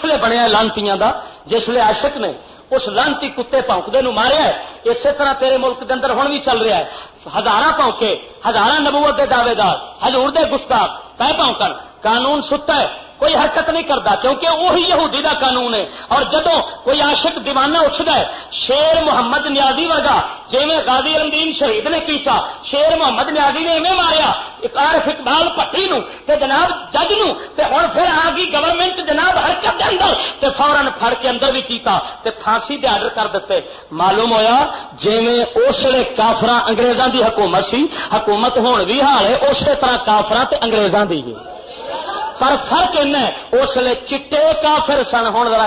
اچھلے بنیا لانتیاں دا جسے عاشق نے، اس لانتی کتے پونکتے ماریا ہے۔ اسی طرح تیرے ملک کے اندر ہوں بھی چل رہا ہے۔ ہزار پونکے ہزار نبوت کے دعوے دار ہزور دے گستاخ پہ پونکن قانون ستا ہے۔ کوئی حرکت نہیں کرتا، کیونکہ وہی یہودی دا قانون ہے۔ اور جدو کوئی عاشق دیوانہ اٹھتا ہے، شیر محمد نیازی ورگا جی میں غازی رمدین شہید نے کیتا، شیر محمد نیازی نے ایویں ماریا عارف اقبال پٹی نو تے جناب جج نو تے ہوں پھر آ گئی گورنمنٹ جناب حرکت تے فورن پھڑ کے اندر بھی کیتا تے پھانسی دے آرڈر کر دیتے۔ معلوم ہویا جی اس لیے کافر انگریزاں دی حکومت سی، حکومت ہون بھی حال ہے اسی طرح کافر تے انگریزاں دی بھی پر فرق اس لیے چٹے کافر سن ہوں ذرا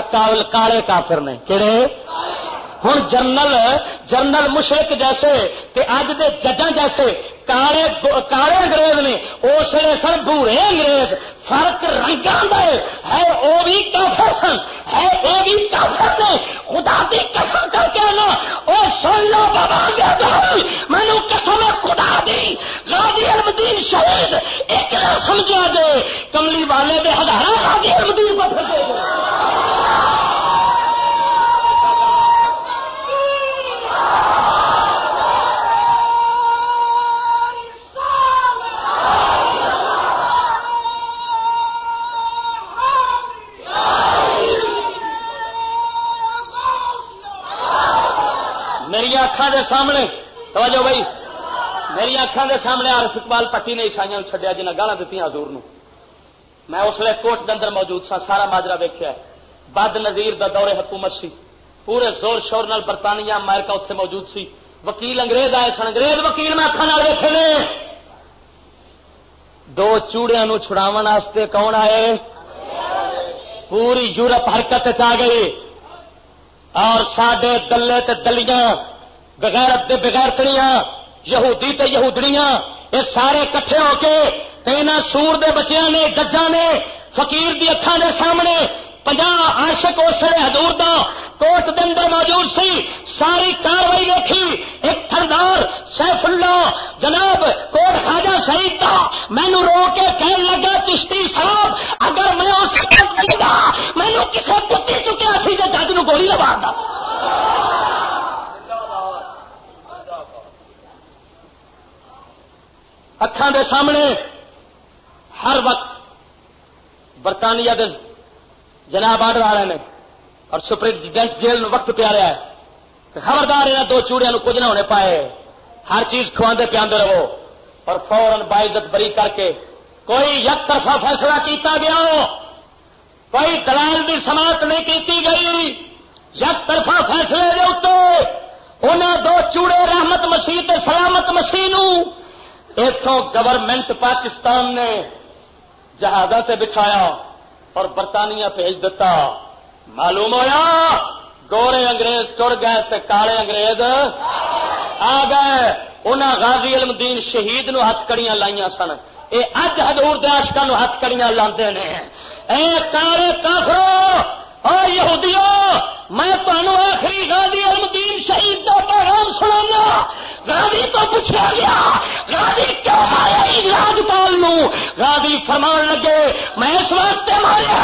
کالے کافر نے۔ کہڑے ہوں جنرل جنرل مشرق جیسے تے اج دے ججاں جیسے کالے کالے انگریز نے اس لیے سن بورے انگریز۔ فرق رنگا ہے وہ بھی کافر سن ہے وہ بھی کافر نے خدا کی قسم کر کے لو وہ سن لو بابا مینو قسم خدا دی۔ غازی المدین شہید، ایک نہ سمجھا دے کملی والے دے ہزار غازی المدین کو پھر اکھان دے سامنے. توجہ بھائی. میری اکھان دے سامنے آرف اقبال پٹی نے عیسائی چڈیا جنہیں گالا دیتی حضور نو میں اس لیے کوٹ اندر موجود سا سارا ماجرا ویکیا بد نظیر دا دور حکومت سی. پورے زور شور نال برطانیہ، امریکہ اتنے موجود سی. وکیل انگریز آئے سن. انگریز وکیل میں اکھان ویکے نے. دو چوڑیا چھڑاو کون آئے؟ پوری یورپ حرکت آ گئی. اور سڈے دلے تے دلیاں بغیرت تے بغیرتڑیاں یہودی تے یہودڑیاں یہ سارے کٹھے ہو کے یہاں سور دے بچیاں نے، ججاں نے، فقیر دی اکھان دے سامنے پنجا عاشق اس حضور دا کوٹ دن اندر موجود سی، ساری کاروائی دیکھی ایک تھردار سیف اللہ جناب کوٹ خاجا شہید کا مینو رو کے کہنے لگا چشتی صاحب، اگر میں اس مینو کسی کتی چکیا سی تو جج نو گولی لوا دا اکھان دے سامنے ہر وقت برطانیہ دے جناب آڈر آ رہے ہیں اور سپرنٹینڈنٹ جیل وقت پیا رہا ہے خبردار یہاں دو چوڑیا کچھ نہ ہونے پائے۔ ہر چیز کھوانے پیاندے رہو اور فورن باعزت بری کر کے کوئی یک طرفہ فیصلہ کیتا گیا ہو، کوئی دلال بھی سماعت نہیں کی گئی۔ یک طرفہ فیصلے دے اتو انہوں دو چوڑے رحمت مسیح سلامت مسیح اتوں گورنمنٹ پاکستان نے جہازوں سے بٹھایا اور برطانیہ بھیج دیتا معلوم ہوا گورے انگریز تر گئے تے کالے انگریز آ گئے۔ انہاں غازی علم دین شہید نو ہاتھ کڑیاں لائیاں سن۔ اے اج ہزور دشکا ہاتھ کڑیاں لاندے نے۔ اے کالے کافرو! او یہودیو! میں تمہوں آخری غازی علم دین شہید کا پیغام سنا غازی تو پوچھا گیا غازی کیوں مارے راجپال غازی فرمان لگے میں اس واسطے مارے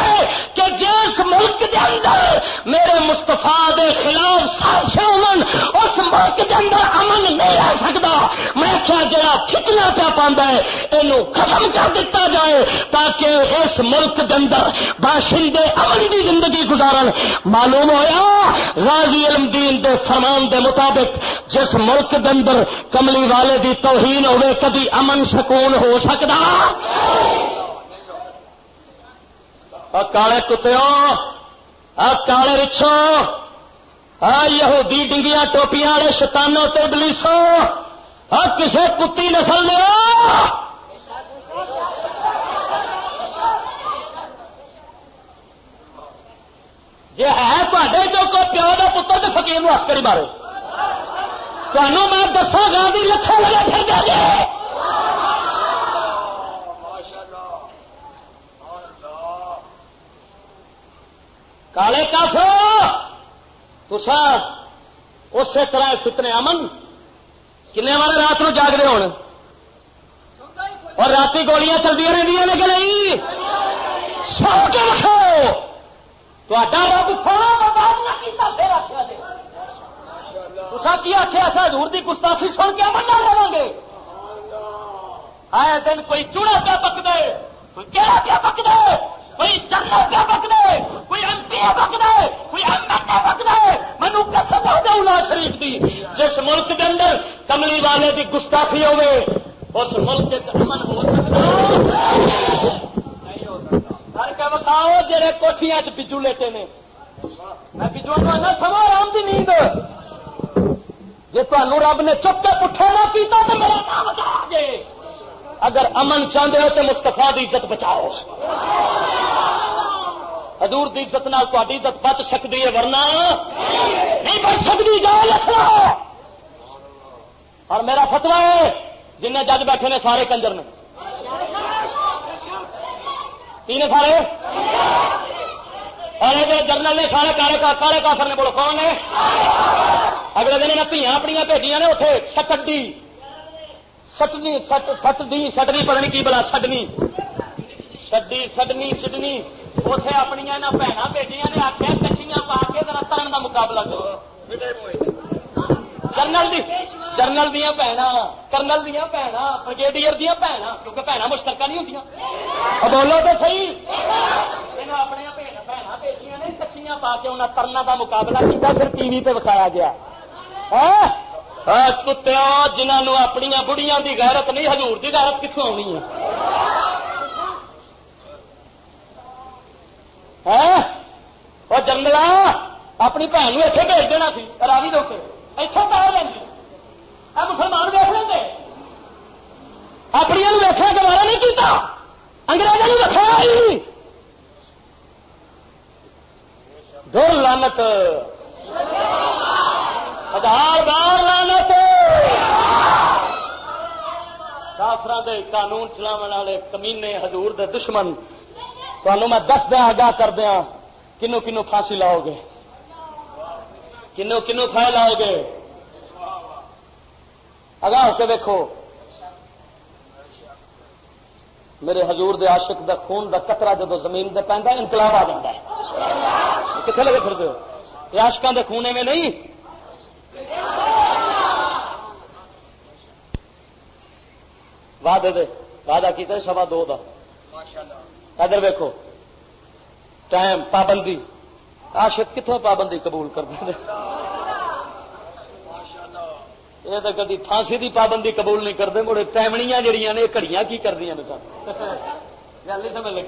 مستفا دے خلاف سازشیں امن اس ملک دے اندر امن نہیں رہ سکتا۔ میں کیا جڑا فتنا پیا پانا ہے یہ ختم کر دیتا جائے تاکہ اس ملک دے اندر باشندے امن کی زندگی گزارن۔ معلوم ہویا، غازی علم دین دے فرمان دے مطابق جس ملک دے اندر کملی والے دی توہین ہوے کبھی امن سکون ہو سکتا؟ کالے کتے کالے رچھو یہودی ڈنگیاں ٹوپیاں والے شتانوں تے بلیسو کسے کتی نسل نے جی ہے تے جو کوئی پیو کا پتر تو فکیر ہاتھ کری مارے تمہوں میں دسا گا بھی لکھے لگے پھر دے کالے کافر! تسا اسی طرح فتنے امن کنے والے رات کو جاگتے ہو اور رات گولیاں چلتی رہی کہ نہیں؟ سو کے رکھو! رب سونا برباد نہ کیتا، پھر آخیا جی تصا کی آخیا سا؟ حضور دی گستاخی سن کے امن نہ لوا گے۔ آئے دن کوئی چوڑا پیا پک دے کوئی کیڑا پیا پک دے کوئی جنرل پیا پک دے کوئی ایم پی پک دے کوئی ایم ایل اے پک دے مینو قسم شریف دی؟ جس ملک کے اندر کملی والے دی گستاخی ہوے اس ملک امن ہو سکتا بتاؤ جہے کوٹیاں بجو لیتے ہیں میں بجو نہ سما رام کی نیند۔ جی تمہوں رب نے چپ کے پٹھا نہ پیتا تو میرا نام بچا جے اگر امن چاہتے ہو تو مستفا کی عزت بچاؤ۔ حضور دی عزت نال تاری عزت بچ سکتی ہے، ورنہ نہیں بچ سکتی جاؤ لکھ لو اور میرا فتوا ہے جن جج بیٹھے نے سارے کنجر نے تین سارے؟ اور جنرل نے سارے کالے کالے کافر نے بولو، کون ہے؟ اگلے دن نے دھیاں اپنی بھیجیاں نے اتنے سکڈی سٹنی سٹنی سٹنی پتہ نہیں کی بلا سڈنی سڈی سڈنی سڈنی اتے اپنی بھن بیٹیاں نے آخیا کچھیاں پا کے ترن کا مقابلہ کرو۔ جرنل جرنل دیا بھن کرنل دیا بھن بریگیڈیئر دیا بھن کیونکہ بھن مشترکہ نہیں ہوتی بولو تو صحیح۔ اپنے بھن نے کچھیاں پا کے انہیں ترنا کا مقابلہ کیا پھر ٹی وی پہ بکھایا گیا۔ ہاں؟ کتیا جنہوں اپنی بڑھیا کی غیرت نہیں ہزور کی غیرت کتوں آنی ہے؟ ہاں؟ وہ اپنی بھن اتنے بھیج دینا سی، راوی دے اتوں پہ لینی مسلمان ویخ لیں گے۔ اپنی ویخیا گوارا نہیں کیتا۔ انگریزوں نے رکھا دور لانت ہزار بار لانت کافر دے قانون چلاو والے کمینے حضور دے دشمن تمہوں میں دس دیا آگاہ کر دیا کنو کنو پھانسی لاؤ گے۔ کنو کنو کھائے لاؤ گے؟ اگاہ ہو کے دیکھو میرے حضور دے عاشق دا خون دا قطرہ جدو زمین دے پہنتا انقلاب آ جاتا ہے۔ کتنے لگے پھر دو یہ آشکان دے خونے میں نہیں؟ وعدے دے وعدہ کیتا سوا دو دا۔ ادھر ویکو ٹائم پابندی۔ عاشق کتوں پابندی قبول کر ہیں؟ یہ تو کدی پھانسی دی پابندی قبول نہیں کرتے، مڑے ٹائمنیاں جہیا نے گھڑیاں کی کردیا نے سب؟ گل نہیں سمجھ لگی۔